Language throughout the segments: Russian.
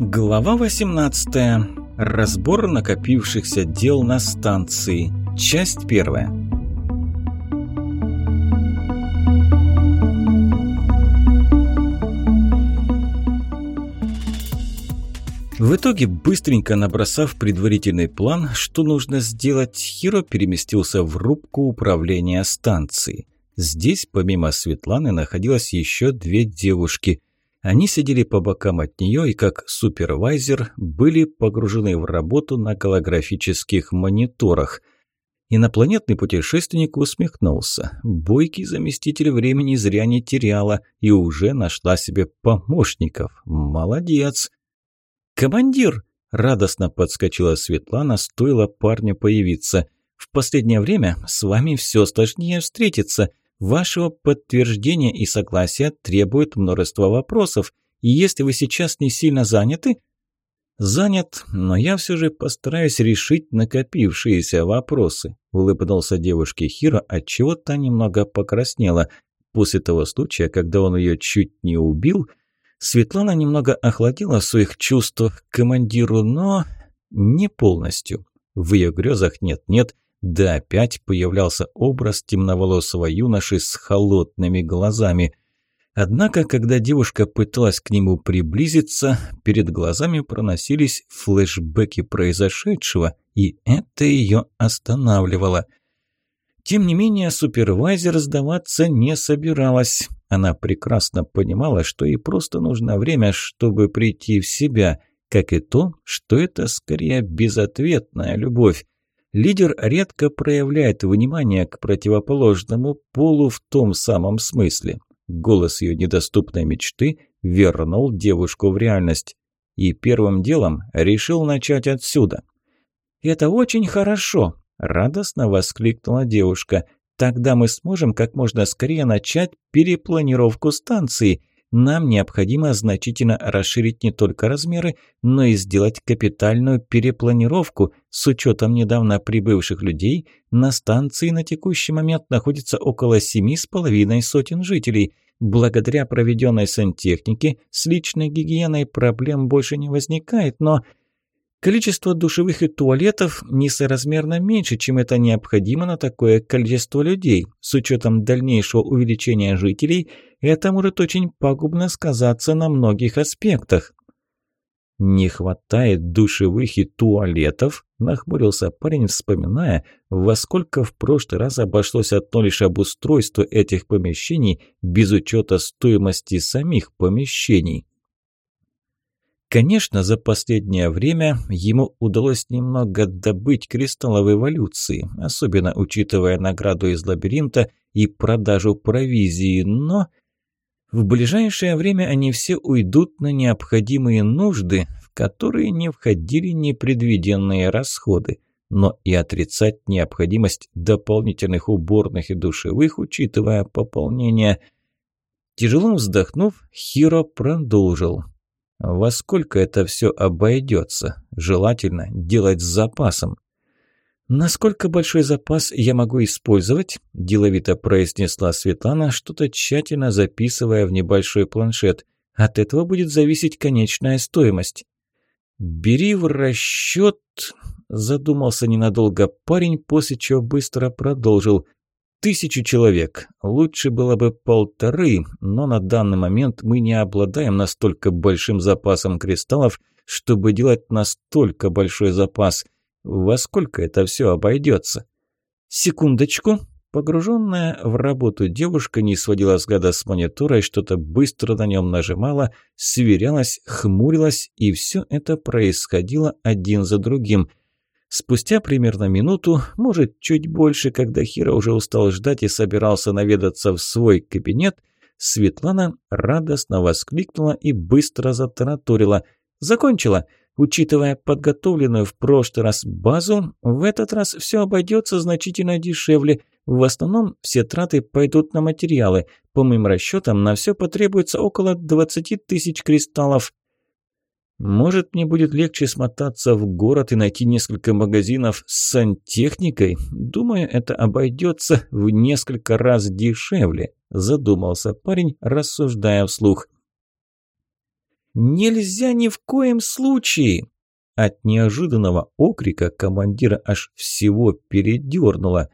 Глава 18. Разбор накопившихся дел на станции. Часть первая. В итоге, быстренько набросав предварительный план, что нужно сделать, Хиро переместился в рубку управления станцией. Здесь, помимо Светланы, находилось еще две девушки. Они сидели по бокам от нее и, как супервайзер, были погружены в работу на голографических мониторах. Инопланетный путешественник усмехнулся. Бойкий заместитель времени зря не теряла и уже нашла себе помощников. Молодец! «Командир!» – радостно подскочила Светлана, стоило парню появиться. «В последнее время с вами все сложнее встретиться. Вашего подтверждения и согласия требует множество вопросов. И если вы сейчас не сильно заняты...» «Занят, но я все же постараюсь решить накопившиеся вопросы», – улыбнулся девушке Хиро, отчего та немного покраснела. После того случая, когда он ее чуть не убил – Светлана немного охладила в своих чувствах к командиру, но не полностью. В ее грезах нет-нет, да опять появлялся образ темноволосого юноши с холодными глазами. Однако, когда девушка пыталась к нему приблизиться, перед глазами проносились флешбеки произошедшего, и это ее останавливало. Тем не менее, супервайзер сдаваться не собиралась. Она прекрасно понимала, что ей просто нужно время, чтобы прийти в себя, как и то, что это скорее безответная любовь. Лидер редко проявляет внимание к противоположному полу в том самом смысле. Голос ее недоступной мечты вернул девушку в реальность. И первым делом решил начать отсюда. «Это очень хорошо!» – радостно воскликнула девушка – Тогда мы сможем как можно скорее начать перепланировку станции. Нам необходимо значительно расширить не только размеры, но и сделать капитальную перепланировку. С учетом недавно прибывших людей, на станции на текущий момент находится около семи с половиной сотен жителей. Благодаря проведенной сантехнике с личной гигиеной проблем больше не возникает, но Количество душевых и туалетов несоразмерно меньше, чем это необходимо на такое количество людей. С учетом дальнейшего увеличения жителей, это может очень пагубно сказаться на многих аспектах. «Не хватает душевых и туалетов?» – нахмурился парень, вспоминая, во сколько в прошлый раз обошлось одно лишь обустройство этих помещений без учета стоимости самих помещений. Конечно, за последнее время ему удалось немного добыть кристаллов эволюции, особенно учитывая награду из лабиринта и продажу провизии, но в ближайшее время они все уйдут на необходимые нужды, в которые не входили непредвиденные расходы. Но и отрицать необходимость дополнительных уборных и душевых, учитывая пополнение. Тяжело вздохнув, Хиро продолжил. Во сколько это все обойдется? Желательно делать с запасом. «Насколько большой запас я могу использовать?» – деловито произнесла Светлана, что-то тщательно записывая в небольшой планшет. «От этого будет зависеть конечная стоимость». «Бери в расчет...» – задумался ненадолго парень, после чего быстро продолжил – Тысячу человек. Лучше было бы полторы, но на данный момент мы не обладаем настолько большим запасом кристаллов, чтобы делать настолько большой запас. Во сколько это все обойдется? Секундочку. Погруженная в работу девушка не сводила взгляда с монитора и что-то быстро на нем нажимала, сверялась, хмурилась, и все это происходило один за другим. Спустя примерно минуту, может, чуть больше, когда Хира уже устал ждать и собирался наведаться в свой кабинет, Светлана радостно воскликнула и быстро затараторила. «Закончила. Учитывая подготовленную в прошлый раз базу, в этот раз все обойдется значительно дешевле. В основном все траты пойдут на материалы. По моим расчетам, на все потребуется около 20 тысяч кристаллов. Может, мне будет легче смотаться в город и найти несколько магазинов с сантехникой? Думаю, это обойдется в несколько раз дешевле, задумался парень, рассуждая вслух. «Нельзя ни в коем случае!» От неожиданного окрика командира аж всего передернуло.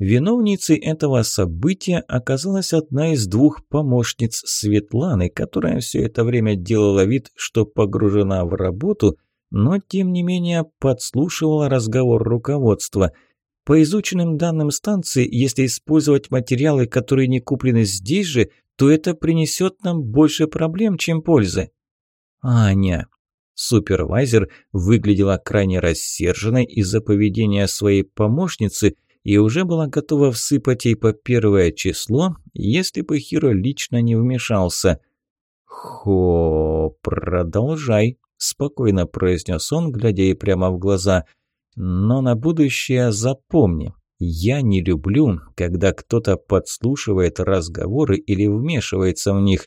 Виновницей этого события оказалась одна из двух помощниц Светланы, которая все это время делала вид, что погружена в работу, но тем не менее подслушивала разговор руководства. По изученным данным станции, если использовать материалы, которые не куплены здесь же, то это принесет нам больше проблем, чем пользы. Аня. Супервайзер выглядела крайне рассерженной из-за поведения своей помощницы и уже была готова всыпать ей по первое число, если бы Хиро лично не вмешался. «Хо, продолжай», – спокойно произнес он, глядя ей прямо в глаза. «Но на будущее запомни, я не люблю, когда кто-то подслушивает разговоры или вмешивается в них.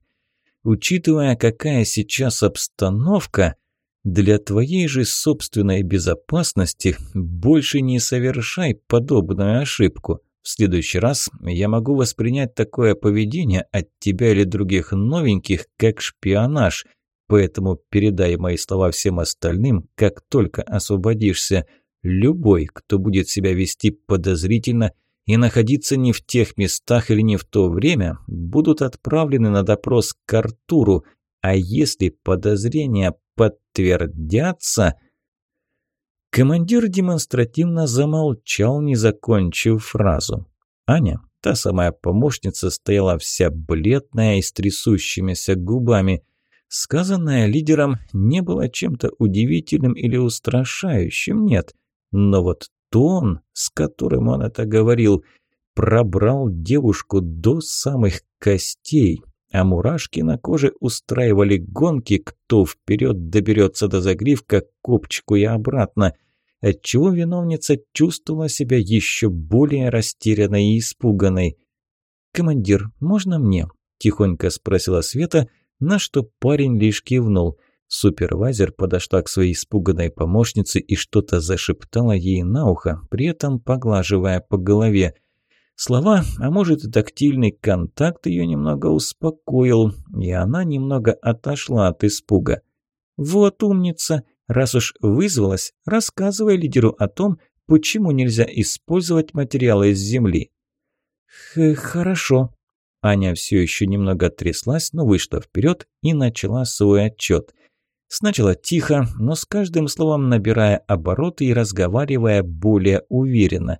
Учитывая, какая сейчас обстановка, для твоей же собственной безопасности больше не совершай подобную ошибку. В следующий раз я могу воспринять такое поведение от тебя или других новеньких как шпионаж, поэтому передай мои слова всем остальным, как только освободишься. Любой, кто будет себя вести подозрительно и находиться не в тех местах или не в то время, будут отправлены на допрос к Артуру, а если подозрения подтвердятся... Командир демонстративно замолчал, не закончив фразу. Аня, та самая помощница, стояла вся бледная и с трясущимися губами. Сказанное лидером не было чем-то удивительным или устрашающим, нет. Но вот тон, с которым он это говорил, пробрал девушку до самых костей, а мурашки на коже устраивали гонки, кто вперед доберется до загривка копчику и обратно, отчего виновница чувствовала себя еще более растерянной и испуганной. «Командир, можно мне?» – тихонько спросила Света, на что парень лишь кивнул – Супервайзер подошла к своей испуганной помощнице и что-то зашептала ей на ухо, при этом поглаживая по голове. Слова, а может и тактильный контакт ее немного успокоил, и она немного отошла от испуга. «Вот умница! Раз уж вызвалась, рассказывай лидеру о том, почему нельзя использовать материалы из земли». Х «Хорошо». Аня все еще немного тряслась, но вышла вперед и начала свой отчет – Сначала тихо, но с каждым словом набирая обороты и разговаривая более уверенно.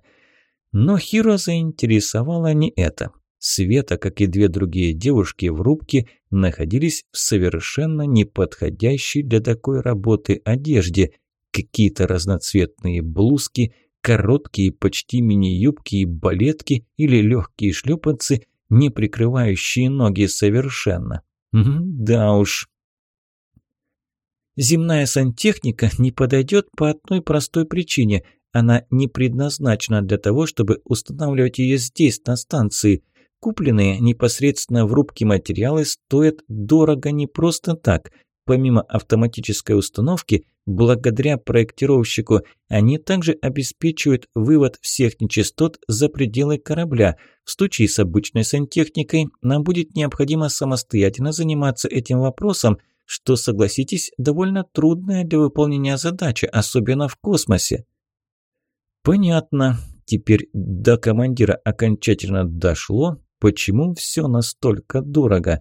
Но Хиро заинтересовало не это. Света, как и две другие девушки в рубке, находились в совершенно неподходящей для такой работы одежде. Какие-то разноцветные блузки, короткие почти мини-юбки и балетки или легкие шлепанцы, не прикрывающие ноги совершенно. Да уж, Земная сантехника не подойдет по одной простой причине. Она не предназначена для того, чтобы устанавливать ее здесь, на станции. Купленные непосредственно в рубке материалы стоят дорого не просто так. Помимо автоматической установки, благодаря проектировщику, они также обеспечивают вывод всех нечистот за пределы корабля. В случае с обычной сантехникой нам будет необходимо самостоятельно заниматься этим вопросом – что, согласитесь, довольно трудная для выполнения задача, особенно в космосе. Понятно. Теперь до командира окончательно дошло, почему все настолько дорого.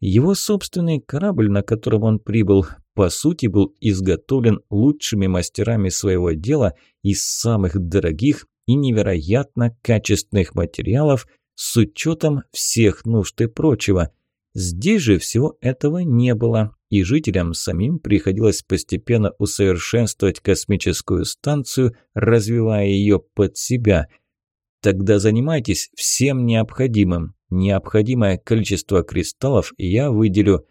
Его собственный корабль, на котором он прибыл, по сути был изготовлен лучшими мастерами своего дела из самых дорогих и невероятно качественных материалов с учетом всех нужд и прочего. Здесь же всего этого не было, и жителям самим приходилось постепенно усовершенствовать космическую станцию, развивая ее под себя. Тогда занимайтесь всем необходимым. Необходимое количество кристаллов я выделю.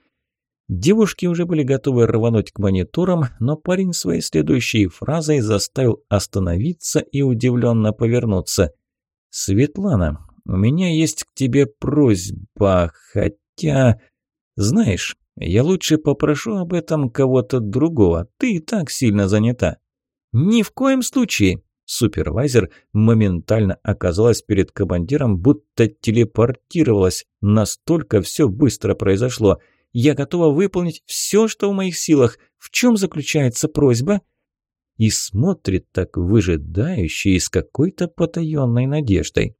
Девушки уже были готовы рвануть к мониторам, но парень своей следующей фразой заставил остановиться и удивленно повернуться. «Светлана, у меня есть к тебе просьба, хотя...» «Знаешь, я лучше попрошу об этом кого-то другого. Ты и так сильно занята». «Ни в коем случае!» Супервайзер моментально оказалась перед командиром, будто телепортировалась. Настолько все быстро произошло. Я готова выполнить все, что в моих силах. В чем заключается просьба?» И смотрит так выжидающе и с какой-то потаенной надеждой.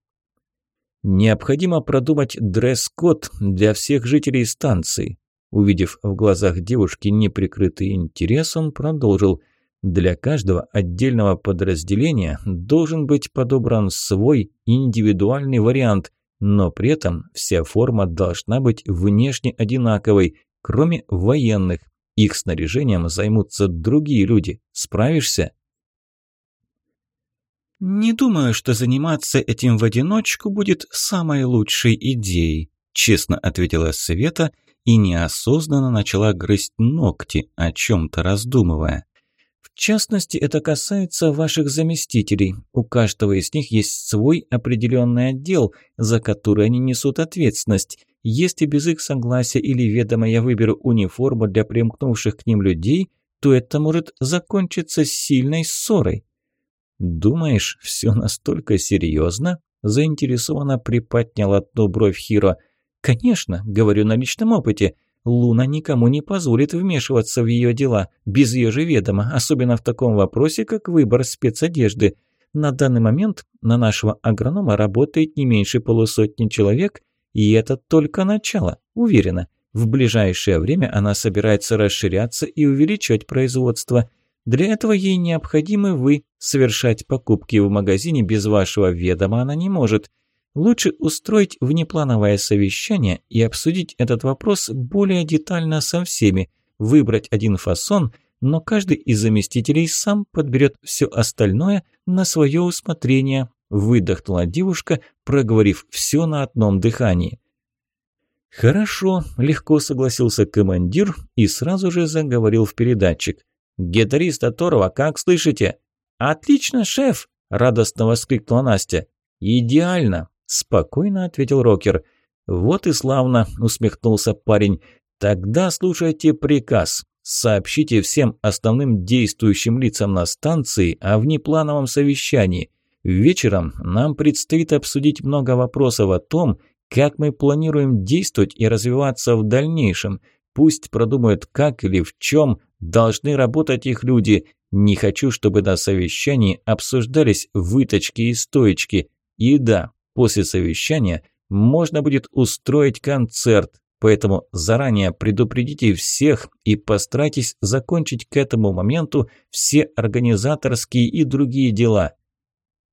Необходимо продумать дресс-код для всех жителей станции. Увидев в глазах девушки неприкрытый интерес, он продолжил. Для каждого отдельного подразделения должен быть подобран свой индивидуальный вариант, но при этом вся форма должна быть внешне одинаковой, кроме военных. Их снаряжением займутся другие люди. Справишься? «Не думаю, что заниматься этим в одиночку будет самой лучшей идеей», честно ответила Света и неосознанно начала грызть ногти, о чем-то раздумывая. В частности, это касается ваших заместителей. У каждого из них есть свой определенный отдел, за который они несут ответственность. Если без их согласия или ведома я выберу униформу для примкнувших к ним людей, то это может закончиться сильной ссорой. «Думаешь, все настолько серьезно?» – заинтересованно приподнял одну бровь Хиро. «Конечно, говорю на личном опыте. Луна никому не позволит вмешиваться в ее дела, без ее же ведома, особенно в таком вопросе, как выбор спецодежды. На данный момент на нашего агронома работает не меньше полусотни человек, и это только начало, уверена. В ближайшее время она собирается расширяться и увеличивать производство. Для этого ей необходимы вы. Совершать покупки в магазине без вашего ведома она не может. Лучше устроить внеплановое совещание и обсудить этот вопрос более детально со всеми, выбрать один фасон, но каждый из заместителей сам подберет все остальное на свое усмотрение, выдохнула девушка, проговорив все на одном дыхании. «Хорошо», – легко согласился командир и сразу же заговорил в передатчик. «Гитарист Аторова, как слышите?» «Отлично, шеф!» – радостно воскликнула Настя. «Идеально!» – спокойно ответил Рокер. «Вот и славно!» – усмехнулся парень. «Тогда слушайте приказ. Сообщите всем основным действующим лицам на станции о внеплановом совещании. Вечером нам предстоит обсудить много вопросов о том, как мы планируем действовать и развиваться в дальнейшем. Пусть продумают, как или в чем должны работать их люди. Не хочу, чтобы на совещании обсуждались выточки и стоечки. И да, после совещания можно будет устроить концерт, поэтому заранее предупредите всех и постарайтесь закончить к этому моменту все организаторские и другие дела.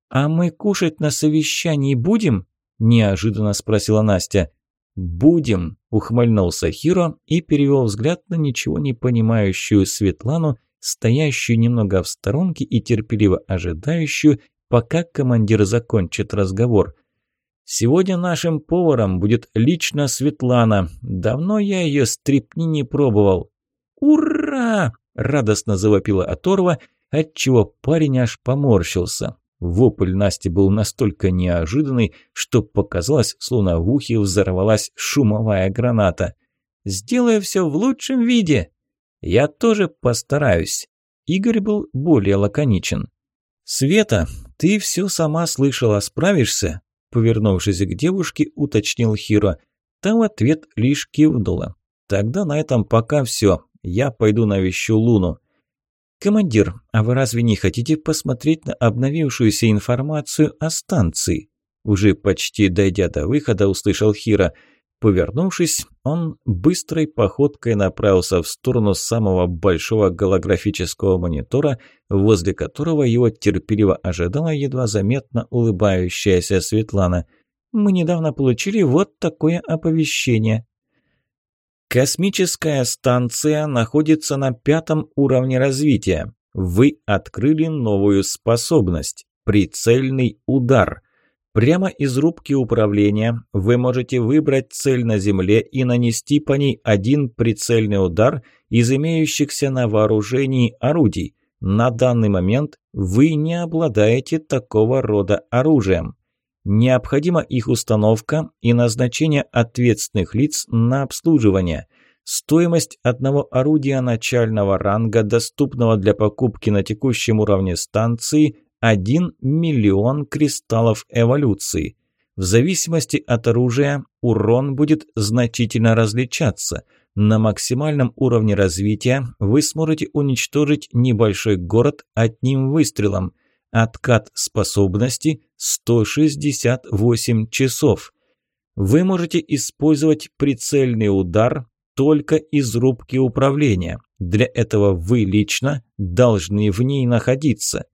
«А мы кушать на совещании будем?» – неожиданно спросила Настя. «Будем», – ухмыльнулся Хиро и перевел взгляд на ничего не понимающую Светлану, стоящую немного в сторонке и терпеливо ожидающую, пока командир закончит разговор. «Сегодня нашим поваром будет лично Светлана. Давно я ее стрипни не пробовал». «Ура!» – радостно завопила оторва, отчего парень аж поморщился. Вопль Насти был настолько неожиданный, что показалось, словно в ухе взорвалась шумовая граната. «Сделаю все в лучшем виде!» «Я тоже постараюсь!» Игорь был более лаконичен. «Света, ты все сама слышала, справишься?» Повернувшись к девушке, уточнил Хиро. Та в ответ лишь кивнула. «Тогда на этом пока все. Я пойду навещу Луну». «Командир, а вы разве не хотите посмотреть на обновившуюся информацию о станции?» Уже почти дойдя до выхода, услышал Хира. Повернувшись, он быстрой походкой направился в сторону самого большого голографического монитора, возле которого его терпеливо ожидала едва заметно улыбающаяся Светлана. «Мы недавно получили вот такое оповещение. Космическая станция находится на пятом уровне развития. Вы открыли новую способность – прицельный удар. Прямо из рубки управления вы можете выбрать цель на Земле и нанести по ней один прицельный удар из имеющихся на вооружении орудий. На данный момент вы не обладаете такого рода оружием. Необходима их установка и назначение ответственных лиц на обслуживание. Стоимость одного орудия начального ранга, доступного для покупки на текущем уровне станции – 1 миллион кристаллов эволюции. В зависимости от оружия урон будет значительно различаться, На максимальном уровне развития вы сможете уничтожить небольшой город одним выстрелом. Откат способности 168 часов. Вы можете использовать прицельный удар только из рубки управления. Для этого вы лично должны в ней находиться.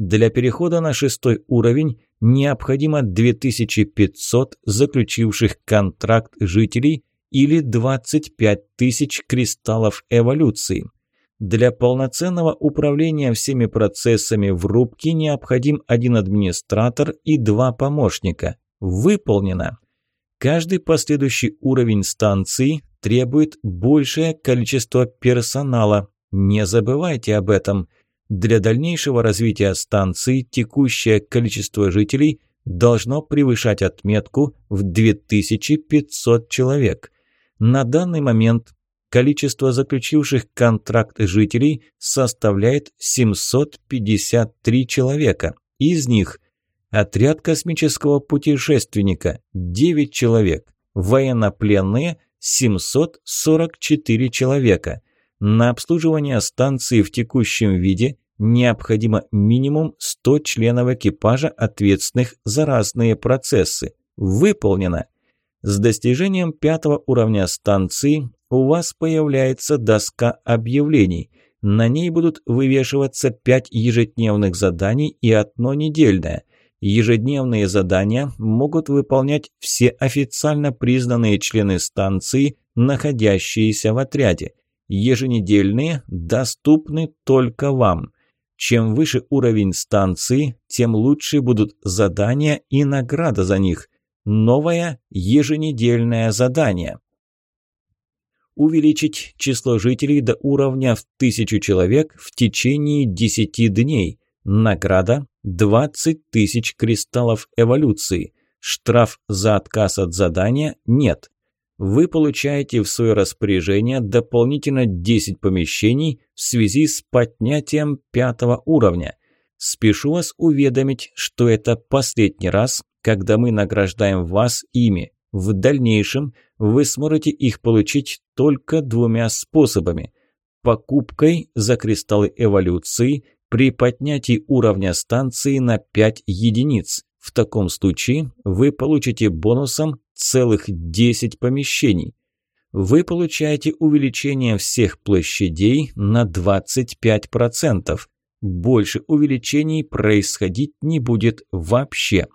Для перехода на шестой уровень необходимо 2500 заключивших контракт жителей или 25 тысяч кристаллов эволюции. Для полноценного управления всеми процессами в рубке необходим один администратор и два помощника. Выполнено. Каждый последующий уровень станции требует большее количество персонала. Не забывайте об этом. Для дальнейшего развития станции текущее количество жителей должно превышать отметку в 2500 человек. На данный момент количество заключивших контракт жителей составляет 753 человека. Из них – Отряд космического путешественника – 9 человек. Военнопленные – 744 человека. На обслуживание станции в текущем виде необходимо минимум 100 членов экипажа, ответственных за разные процессы. Выполнено. С достижением пятого уровня станции у вас появляется доска объявлений. На ней будут вывешиваться 5 ежедневных заданий и одно недельное. Ежедневные задания могут выполнять все официально признанные члены станции, находящиеся в отряде. Еженедельные доступны только вам. Чем выше уровень станции, тем лучше будут задания и награда за них. Новое еженедельное задание. Увеличить число жителей до уровня в тысячу человек в течение 10 дней. Награда 20 тысяч кристаллов эволюции. Штраф за отказ от задания нет. Вы получаете в свое распоряжение дополнительно 10 помещений в связи с поднятием пятого уровня. Спешу вас уведомить, что это последний раз, когда мы награждаем вас ими. В дальнейшем вы сможете их получить только двумя способами. Покупкой за кристаллы эволюции – при поднятии уровня станции на 5 единиц. В таком случае вы получите бонусом целых 10 помещений. Вы получаете увеличение всех площадей на 25%. Больше увеличений происходить не будет вообще.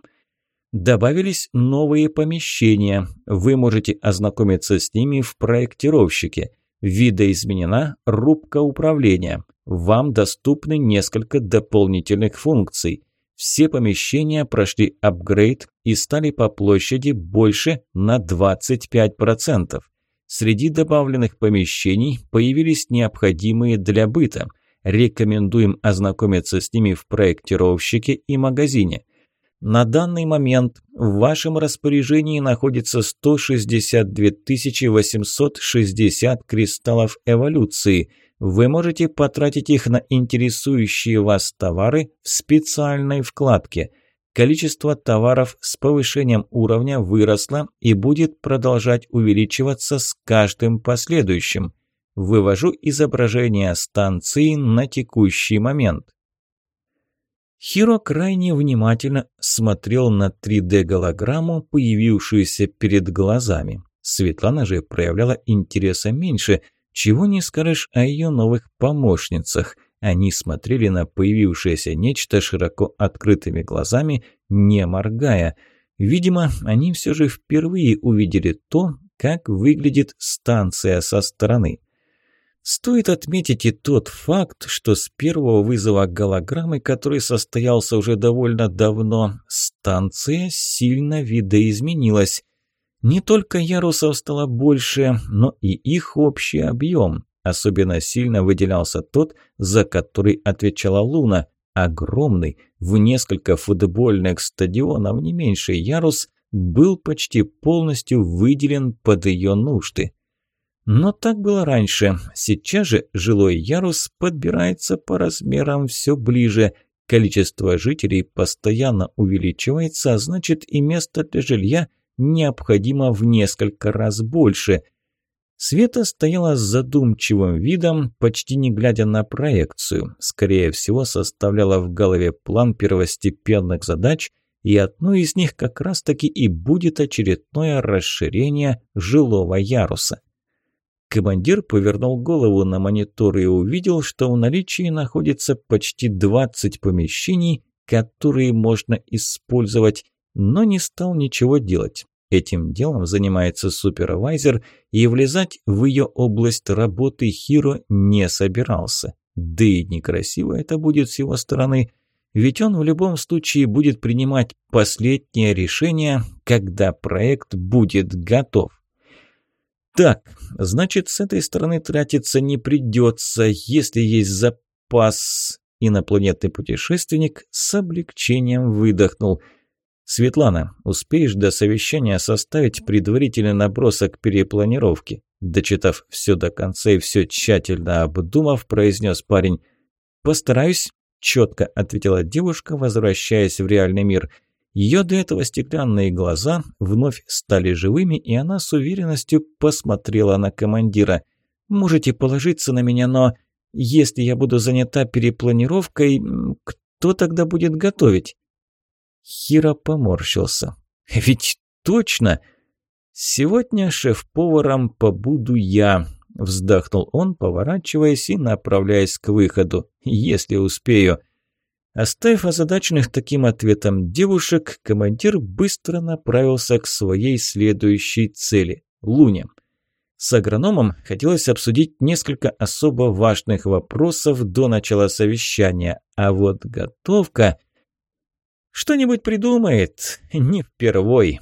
Добавились новые помещения. Вы можете ознакомиться с ними в проектировщике. Видоизменена рубка управления. Вам доступны несколько дополнительных функций. Все помещения прошли апгрейд и стали по площади больше на 25%. Среди добавленных помещений появились необходимые для быта. Рекомендуем ознакомиться с ними в проектировщике и магазине. На данный момент в вашем распоряжении находится 162 860 кристаллов эволюции – вы можете потратить их на интересующие вас товары в специальной вкладке. Количество товаров с повышением уровня выросло и будет продолжать увеличиваться с каждым последующим. Вывожу изображение станции на текущий момент. Хиро крайне внимательно смотрел на 3D-голограмму, появившуюся перед глазами. Светлана же проявляла интереса меньше – чего не скажешь о ее новых помощницах. Они смотрели на появившееся нечто широко открытыми глазами, не моргая. Видимо, они все же впервые увидели то, как выглядит станция со стороны. Стоит отметить и тот факт, что с первого вызова голограммы, который состоялся уже довольно давно, станция сильно видоизменилась. Не только ярусов стало больше, но и их общий объем. Особенно сильно выделялся тот, за который отвечала Луна. Огромный, в несколько футбольных стадионов не меньше ярус, был почти полностью выделен под ее нужды. Но так было раньше. Сейчас же жилой ярус подбирается по размерам все ближе. Количество жителей постоянно увеличивается, а значит и место для жилья – необходимо в несколько раз больше. Света стояла с задумчивым видом, почти не глядя на проекцию. Скорее всего, составляла в голове план первостепенных задач, и одной из них как раз-таки и будет очередное расширение жилого яруса. Командир повернул голову на монитор и увидел, что в наличии находится почти 20 помещений, которые можно использовать, но не стал ничего делать. Этим делом занимается супервайзер, и влезать в ее область работы Хиро не собирался. Да и некрасиво это будет с его стороны, ведь он в любом случае будет принимать последнее решение, когда проект будет готов. Так, значит, с этой стороны тратиться не придется, если есть запас. Инопланетный путешественник с облегчением выдохнул – «Светлана, успеешь до совещания составить предварительный набросок перепланировки?» Дочитав все до конца и все тщательно обдумав, произнес парень. «Постараюсь», – четко ответила девушка, возвращаясь в реальный мир. Ее до этого стеклянные глаза вновь стали живыми, и она с уверенностью посмотрела на командира. «Можете положиться на меня, но если я буду занята перепланировкой, кто тогда будет готовить?» Хиро поморщился. «Ведь точно! Сегодня шеф-поваром побуду я», – вздохнул он, поворачиваясь и направляясь к выходу, если успею. Оставив озадаченных таким ответом девушек, командир быстро направился к своей следующей цели – Луне. С агрономом хотелось обсудить несколько особо важных вопросов до начала совещания, а вот готовка – что-нибудь придумает, не впервой.